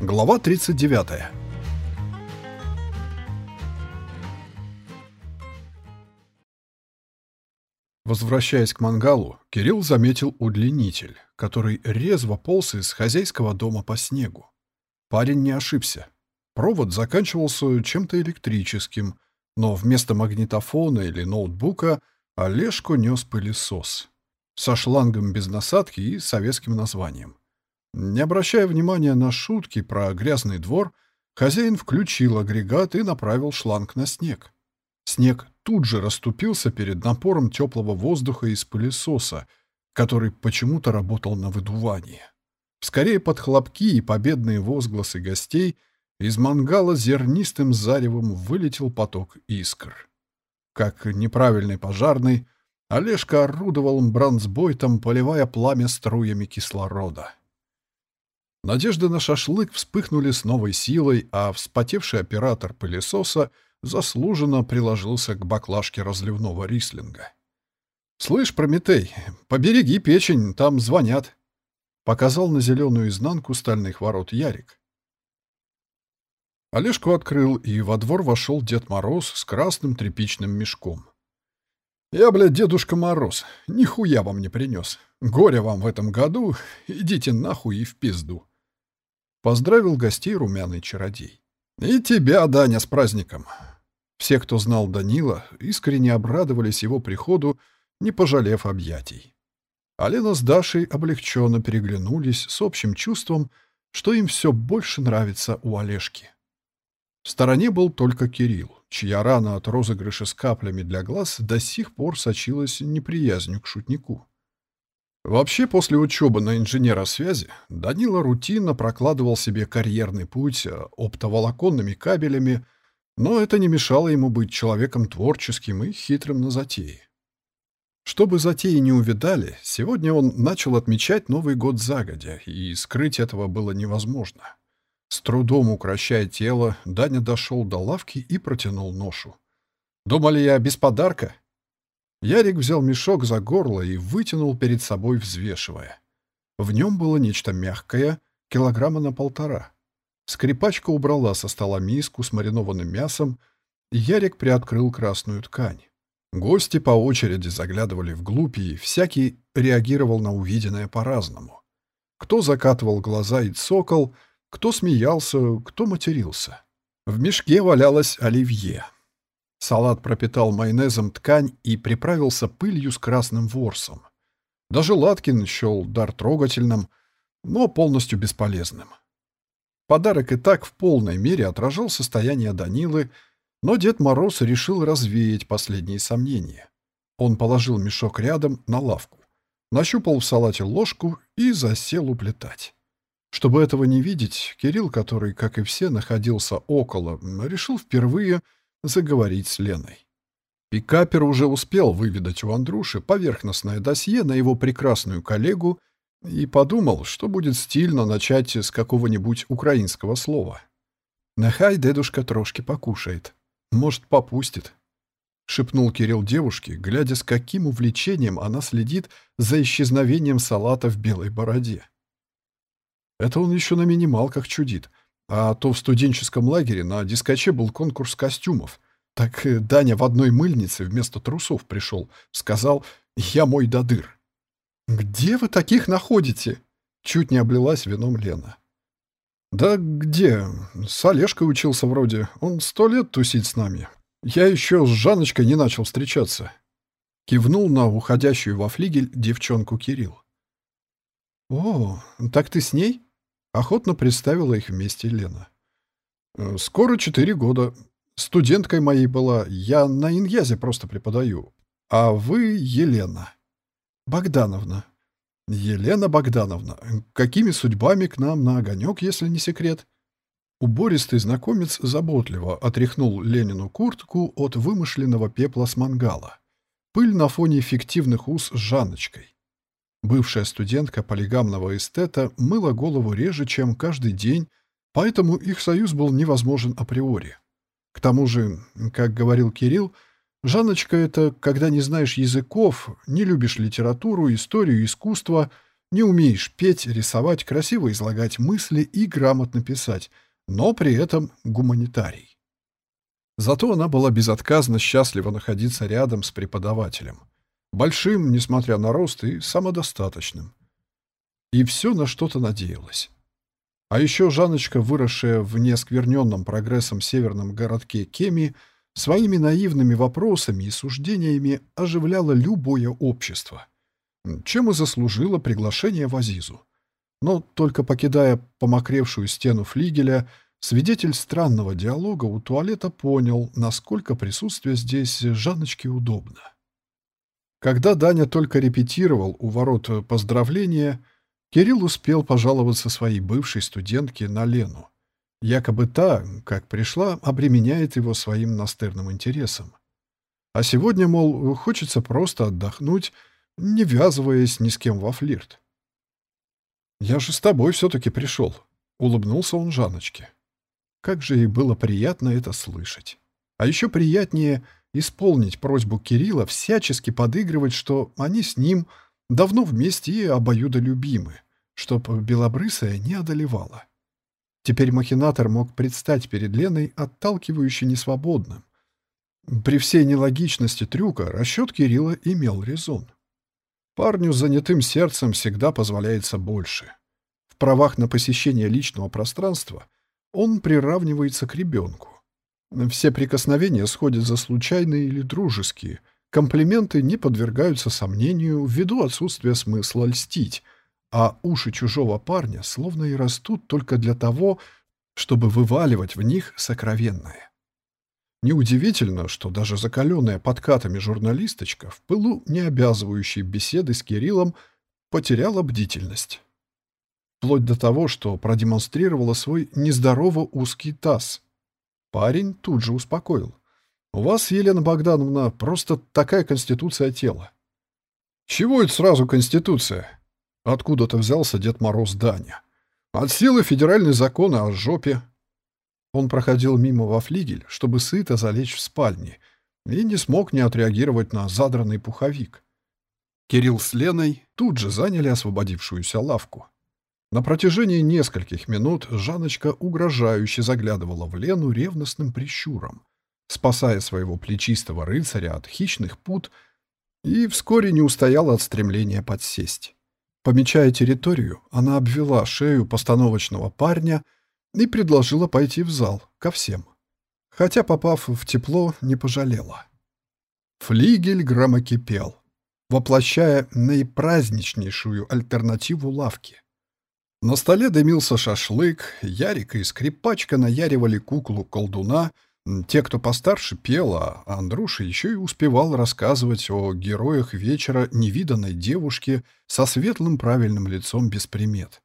Глава 39. Возвращаясь к мангалу, Кирилл заметил удлинитель, который резво полз из хозяйского дома по снегу. Парень не ошибся. Провод заканчивался чем-то электрическим, но вместо магнитофона или ноутбука Олежку нес пылесос со шлангом без насадки и советским названием. Не обращая внимания на шутки про грязный двор, хозяин включил агрегат и направил шланг на снег. Снег тут же расступился перед напором теплого воздуха из пылесоса, который почему-то работал на выдувании. Скорее под хлопки и победные возгласы гостей из мангала зернистым заревом вылетел поток искр. Как неправильный пожарный, Олежка орудовал бронзбойтом, поливая пламя струями кислорода. Надежды на шашлык вспыхнули с новой силой, а вспотевший оператор пылесоса заслуженно приложился к баклажке разливного рислинга. «Слышь, Прометей, побереги печень, там звонят», — показал на зеленую изнанку стальных ворот Ярик. Олежку открыл, и во двор вошел Дед Мороз с красным тряпичным мешком. «Я, блядь, Дедушка Мороз, нихуя вам не принес. Горе вам в этом году, идите нахуй и в пизду». Поздравил гостей румяный чародей. «И тебя, Даня, с праздником!» Все, кто знал Данила, искренне обрадовались его приходу, не пожалев объятий. Алена с Дашей облегченно переглянулись с общим чувством, что им все больше нравится у Олежки. В стороне был только Кирилл, чья рана от розыгрыша с каплями для глаз до сих пор сочилась неприязнью к шутнику. Вообще, после учебы на инженера связи Данила рутинно прокладывал себе карьерный путь оптоволоконными кабелями, но это не мешало ему быть человеком творческим и хитрым на затеи. Чтобы затеи не увидали, сегодня он начал отмечать Новый год загодя, и скрыть этого было невозможно. С трудом укращая тело, Даня дошел до лавки и протянул ношу. «Думали я без подарка?» Ярик взял мешок за горло и вытянул перед собой, взвешивая. В нем было нечто мягкое, килограмма на полтора. Скрипачка убрала со стола миску с маринованным мясом, и Ярик приоткрыл красную ткань. Гости по очереди заглядывали вглубь, и всякий реагировал на увиденное по-разному. Кто закатывал глаза и цокол, кто смеялся, кто матерился. В мешке валялось оливье. Салат пропитал майонезом ткань и приправился пылью с красным ворсом. Даже Латкин счел дар трогательным, но полностью бесполезным. Подарок и так в полной мере отражал состояние Данилы, но Дед Мороз решил развеять последние сомнения. Он положил мешок рядом на лавку, нащупал в салате ложку и засел уплетать. Чтобы этого не видеть, Кирилл, который, как и все, находился около, решил впервые — заговорить с Леной. Пикапер уже успел выведать у Андруши поверхностное досье на его прекрасную коллегу и подумал, что будет стильно начать с какого-нибудь украинского слова. «Нехай дедушка трошки покушает. Может, попустит», — шепнул Кирилл девушке, глядя, с каким увлечением она следит за исчезновением салата в белой бороде. Это он еще на минималках чудит — а то в студенческом лагере на дискоче был конкурс костюмов. Так э, Даня в одной мыльнице вместо трусов пришел. Сказал «Я мой додыр». «Где вы таких находите?» Чуть не облилась вином Лена. «Да где? С Олежкой учился вроде. Он сто лет тусит с нами. Я еще с Жаночкой не начал встречаться». Кивнул на уходящую во флигель девчонку Кирилл. «О, так ты с ней?» Охотно представила их вместе Лена. «Э, «Скоро четыре года. Студенткой моей была. Я на иньязе просто преподаю. А вы Елена». «Богдановна». «Елена Богдановна, какими судьбами к нам на огонек, если не секрет?» Убористый знакомец заботливо отряхнул Ленину куртку от вымышленного пепла с мангала. Пыль на фоне фиктивных ус с Жанночкой. Бывшая студентка полигамного эстета мыла голову реже, чем каждый день, поэтому их союз был невозможен априори. К тому же, как говорил Кирилл, Жанночка — это когда не знаешь языков, не любишь литературу, историю, искусство Не умеешь петь, рисовать, красиво излагать мысли и грамотно писать, но при этом гуманитарий. Зато она была безотказно счастлива находиться рядом с преподавателем. Большим, несмотря на рост, и самодостаточным. И все на что-то надеялась. А еще Жаночка, выросшая в неоскверненном прогрессом северном городке Кеми, своими наивными вопросами и суждениями оживляла любое общество — чем и заслужила приглашение в Азизу. Но только покидая помокревшую стену флигеля, свидетель странного диалога у туалета понял, насколько присутствие здесь Жанночке удобно. Когда Даня только репетировал у ворот поздравления, Кирилл успел пожаловаться своей бывшей студентке на Лену. Якобы та, как пришла, обременяет его своим настырным интересом. А сегодня, мол, хочется просто отдохнуть, не ввязываясь ни с кем во флирт. «Я же с тобой все-таки пришел», — улыбнулся он Жанночке. Как же ей было приятно это слышать. А еще приятнее исполнить просьбу Кирилла всячески подыгрывать, что они с ним давно вместе и обоюдолюбимы, чтоб белобрысая не одолевала. Теперь махинатор мог предстать перед Леной отталкивающе несвободным. При всей нелогичности трюка расчет Кирилла имел резон. Парню с занятым сердцем всегда позволяется больше. В правах на посещение личного пространства он приравнивается к ребенку. Все прикосновения сходят за случайные или дружеские. Комплименты не подвергаются сомнению ввиду отсутствия смысла льстить, а уши чужого парня словно и растут только для того, чтобы вываливать в них сокровенное. Неудивительно, что даже закаленная подкатами журналисточка в пылу не обязывающей беседы с Кириллом потеряла бдительность. Вплоть до того, что продемонстрировала свой нездорово узкий таз. Парень тут же успокоил. «У вас, Елена Богдановна, просто такая конституция тела». «Чего это сразу конституция?» Откуда-то взялся Дед Мороз Даня. «От силы федеральный закон о жопе, он проходил мимо во флигель, чтобы сыто залечь в спальне, и не смог не отреагировать на задранный пуховик. Кирилл с Леной тут же заняли освободившуюся лавку. На протяжении нескольких минут Жаночка угрожающе заглядывала в Лену ревностным прищуром, спасая своего плечистого рыцаря от хищных пут, и вскоре не устояла от стремления подсесть. Помечая территорию, она обвела шею постановочного парня — и предложила пойти в зал, ко всем. Хотя, попав в тепло, не пожалела. Флигель громокипел, воплощая наипраздничнейшую альтернативу лавки. На столе дымился шашлык, Ярик и скрипачка наяривали куклу-колдуна, те, кто постарше, пел, а Андруша еще и успевал рассказывать о героях вечера невиданной девушки со светлым правильным лицом без примет.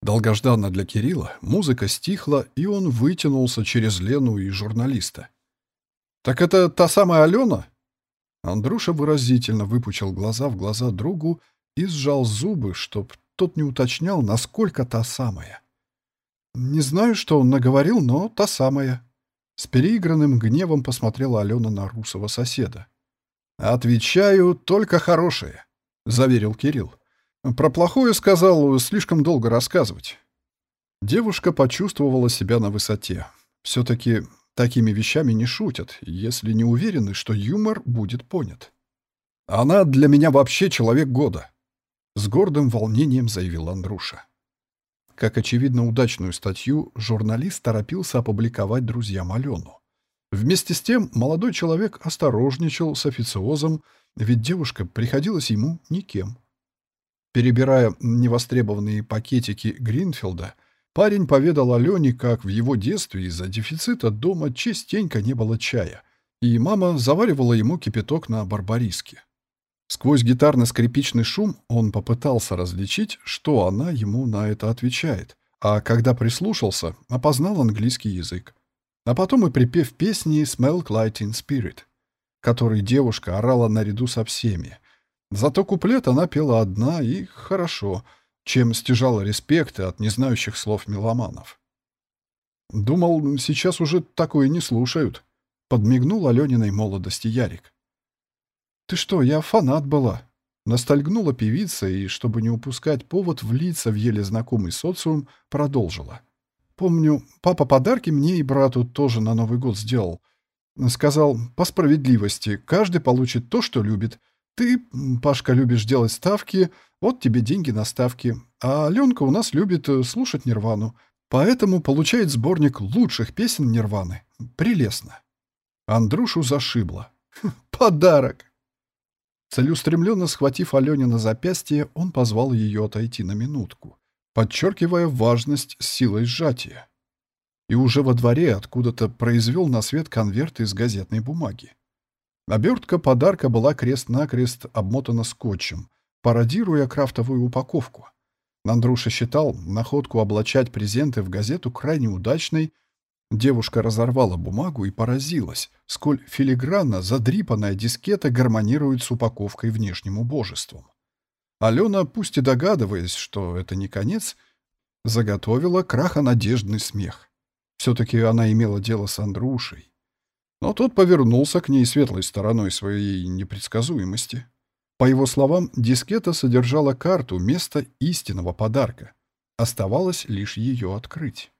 Долгожданно для Кирилла музыка стихла, и он вытянулся через Лену и журналиста. «Так это та самая Алена?» Андруша выразительно выпучил глаза в глаза другу и сжал зубы, чтоб тот не уточнял, насколько та самая. «Не знаю, что он наговорил, но та самая». С переигранным гневом посмотрела Алена на русого соседа. «Отвечаю, только хорошее», — заверил Кирилл. Про плохое сказал слишком долго рассказывать. Девушка почувствовала себя на высоте. Все-таки такими вещами не шутят, если не уверены, что юмор будет понят. «Она для меня вообще человек года», — с гордым волнением заявил Андруша. Как очевидно, удачную статью журналист торопился опубликовать друзьям Алену. Вместе с тем молодой человек осторожничал с официозом, ведь девушка приходилась ему никем. Перебирая невостребованные пакетики Гринфилда, парень поведал Алене, как в его детстве из-за дефицита дома частенько не было чая, и мама заваривала ему кипяток на барбариске. Сквозь гитарно-скрипичный шум он попытался различить, что она ему на это отвечает, а когда прислушался, опознал английский язык. А потом и припев песни «Smell Light in Spirit», который девушка орала наряду со всеми, Зато куплет она пела одна и хорошо, чем стяжала респекты от незнающих слов меломанов. Думал, сейчас уже такое не слушают. Подмигнул Алёниной молодости Ярик. «Ты что, я фанат была», Ностальгнула певица и, чтобы не упускать повод влиться в еле знакомый социум, продолжила. «Помню, папа подарки мне и брату тоже на Новый год сделал. Сказал, по справедливости, каждый получит то, что любит. Ты, Пашка, любишь делать ставки, вот тебе деньги на ставки. А Аленка у нас любит э, слушать Нирвану. Поэтому получает сборник лучших песен Нирваны. Прелестно. Андрушу зашибло. Подарок! Целеустремленно схватив Алене на запястье, он позвал ее отойти на минутку, подчеркивая важность силой сжатия. И уже во дворе откуда-то произвел на свет конверт из газетной бумаги. Обертка подарка была крест-накрест обмотана скотчем, пародируя крафтовую упаковку. Андруша считал находку облачать презенты в газету крайне удачной. Девушка разорвала бумагу и поразилась, сколь филигранно задрипанная дискета гармонирует с упаковкой внешним убожеством. Алена, пусть и догадываясь, что это не конец, заготовила крахонадеждный смех. Все-таки она имела дело с Андрушей. Но тот повернулся к ней светлой стороной своей непредсказуемости. По его словам, дискета содержала карту места истинного подарка. Оставалось лишь ее открыть.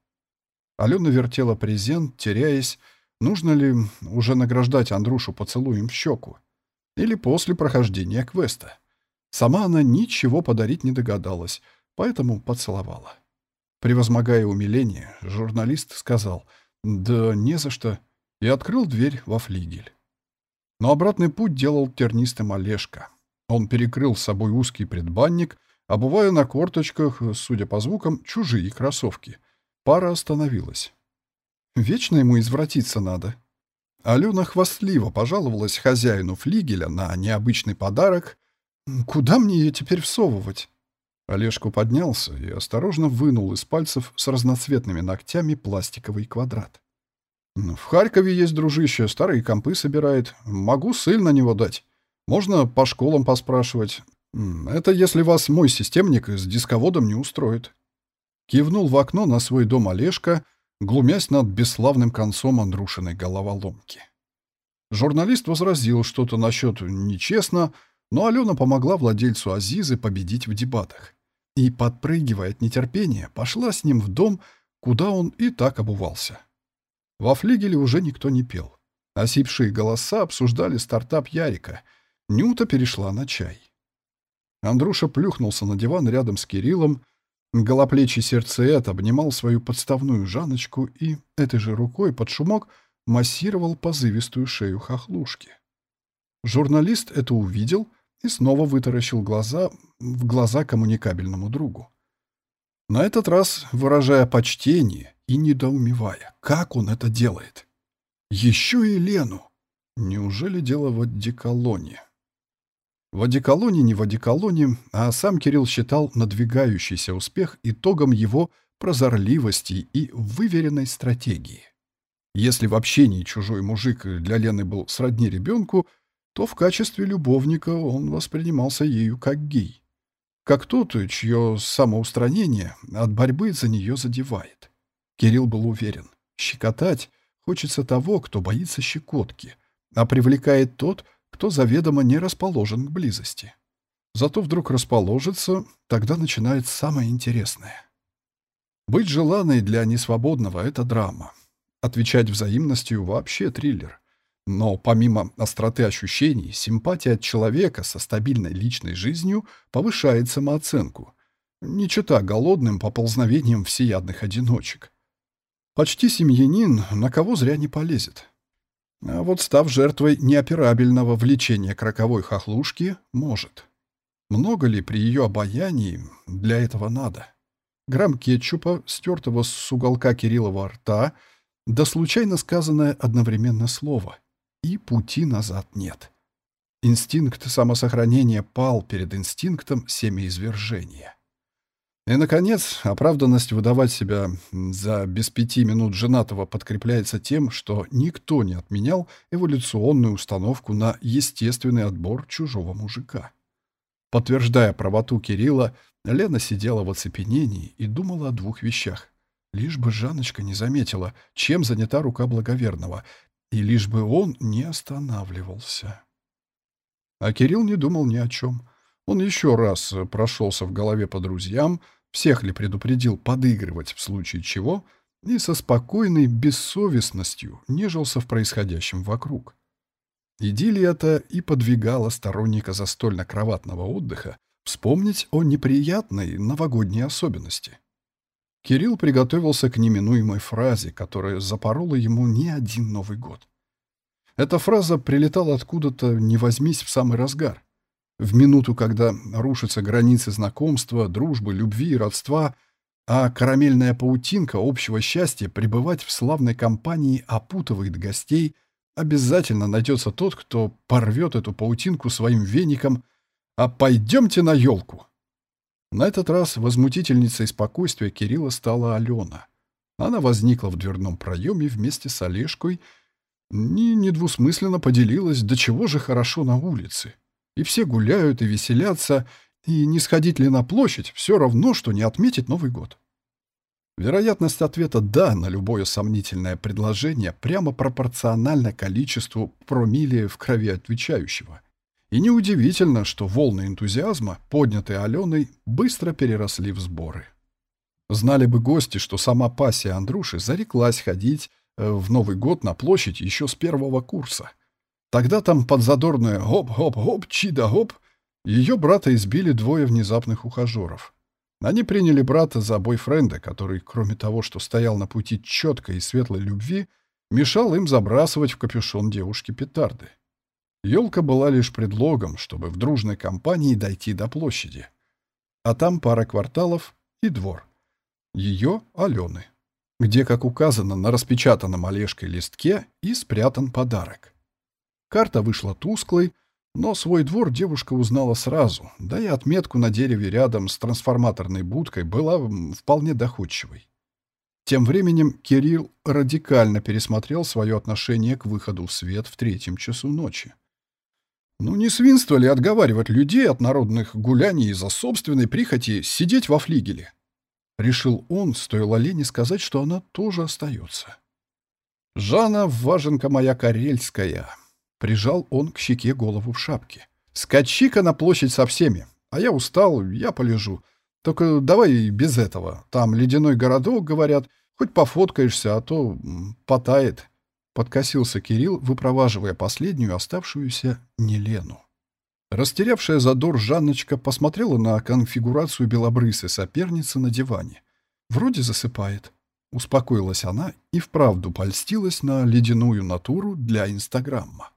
Алена вертела презент, теряясь, нужно ли уже награждать Андрушу поцелуем в щеку. Или после прохождения квеста. Сама она ничего подарить не догадалась, поэтому поцеловала. Превозмогая умиление, журналист сказал «Да не за что» и открыл дверь во флигель. Но обратный путь делал тернистым Олежка. Он перекрыл с собой узкий предбанник, обувая на корточках, судя по звукам, чужие кроссовки. Пара остановилась. Вечно ему извратиться надо. Алена хвастливо пожаловалась хозяину флигеля на необычный подарок. «Куда мне ее теперь всовывать?» Олежку поднялся и осторожно вынул из пальцев с разноцветными ногтями пластиковый квадрат. «В Харькове есть дружище, старые компы собирает. Могу ссыль на него дать. Можно по школам поспрашивать. Это если вас мой системник с дисководом не устроит». Кивнул в окно на свой дом Олежка, глумясь над бесславным концом Андрушиной головоломки. Журналист возразил что-то насчет «нечестно», но Алена помогла владельцу Азизы победить в дебатах. И, подпрыгивая от нетерпения, пошла с ним в дом, куда он и так обувался. Во флигеле уже никто не пел. Осипшие голоса обсуждали стартап Ярика — Нюта перешла на чай. Андруша плюхнулся на диван рядом с Кириллом. Голоплечий сердцеед обнимал свою подставную Жаночку и этой же рукой под шумок массировал позывистую шею хохлушки. Журналист это увидел и снова вытаращил глаза в глаза коммуникабельному другу. На этот раз выражая почтение и недоумевая, как он это делает. Еще и Лену. Неужели дело в одеколоне? В одеколоне не в одеколоне, а сам Кирилл считал надвигающийся успех итогом его прозорливости и выверенной стратегии. Если в общении чужой мужик для Лены был сродни ребенку, то в качестве любовника он воспринимался ею как гей. Как тот, чье самоустранение от борьбы за нее задевает. Кирилл был уверен, щекотать хочется того, кто боится щекотки, а привлекает тот, кто заведомо не расположен к близости. Зато вдруг расположится, тогда начинается самое интересное. Быть желанной для несвободного — это драма. Отвечать взаимностью — вообще триллер. Но помимо остроты ощущений, симпатия от человека со стабильной личной жизнью повышает самооценку. Не чита голодным поползновением всеядных одиночек. Почти семьянин на кого зря не полезет. А вот став жертвой неоперабельного влечения к роковой хохлушки, может. Много ли при ее обаянии для этого надо? Грамм кетчупа, стертого с уголка Кириллова рта, да случайно сказанное одновременно слово. И пути назад нет. Инстинкт самосохранения пал перед инстинктом семяизвержения. И, наконец, оправданность выдавать себя за без пяти минут женатого подкрепляется тем, что никто не отменял эволюционную установку на естественный отбор чужого мужика. Подтверждая правоту Кирилла, Лена сидела в оцепенении и думала о двух вещах. Лишь бы Жанночка не заметила, чем занята рука благоверного, и лишь бы он не останавливался. А Кирилл не думал ни о чем. Он еще раз прошелся в голове по друзьям, всех ли предупредил подыгрывать в случае чего, и со спокойной бессовестностью нежился в происходящем вокруг. Идиллия это и подвигала сторонника застольно-кроватного отдыха вспомнить о неприятной новогодней особенности. Кирилл приготовился к неминуемой фразе, которая запорола ему не один Новый год. Эта фраза прилетала откуда-то «не возьмись» в самый разгар. В минуту, когда рушатся границы знакомства, дружбы, любви и родства, а карамельная паутинка общего счастья пребывать в славной компании опутывает гостей, обязательно найдется тот, кто порвет эту паутинку своим веником, а пойдемте на елку. На этот раз возмутительницей спокойствия Кирилла стала Алена. Она возникла в дверном проеме вместе с Олежкой и недвусмысленно поделилась, до чего же хорошо на улице. И все гуляют и веселятся, и не сходить ли на площадь, все равно, что не отметить Новый год. Вероятность ответа «да» на любое сомнительное предложение прямо пропорциональна количеству промилле в крови отвечающего. И неудивительно, что волны энтузиазма, поднятые Аленой, быстро переросли в сборы. Знали бы гости, что сама пассия Андруши зареклась ходить э, в Новый год на площадь еще с первого курса. Тогда там под задорное «хоп-хоп-хоп, чида-хоп» ее брата избили двое внезапных ухажеров. Они приняли брата за бойфренда, который, кроме того, что стоял на пути четкой и светлой любви, мешал им забрасывать в капюшон девушки петарды. Елка была лишь предлогом, чтобы в дружной компании дойти до площади. А там пара кварталов и двор. Ее Алены, где, как указано на распечатанном Олежкой листке, и спрятан подарок. Карта вышла тусклой, но свой двор девушка узнала сразу, да и отметку на дереве рядом с трансформаторной будкой была вполне доходчивой. Тем временем Кирилл радикально пересмотрел свое отношение к выходу в свет в третьем часу ночи. Ну не свинство ли отговаривать людей от народных гуляний из-за собственной прихоти сидеть во флигеле? Решил он, стоило Лене сказать, что она тоже остается. «Жанна, важенка моя карельская!» Прижал он к щеке голову в шапке. «Скачи-ка на площадь со всеми, а я устал, я полежу. Только давай без этого. Там ледяной городок, говорят, хоть пофоткаешься, а то потает». Подкосился Кирилл, выпроваживая последнюю оставшуюся Нелену. Растерявшая задор Жанночка посмотрела на конфигурацию белобрысой соперницы на диване. «Вроде засыпает». Успокоилась она и вправду польстилась на ледяную натуру для Инстаграма.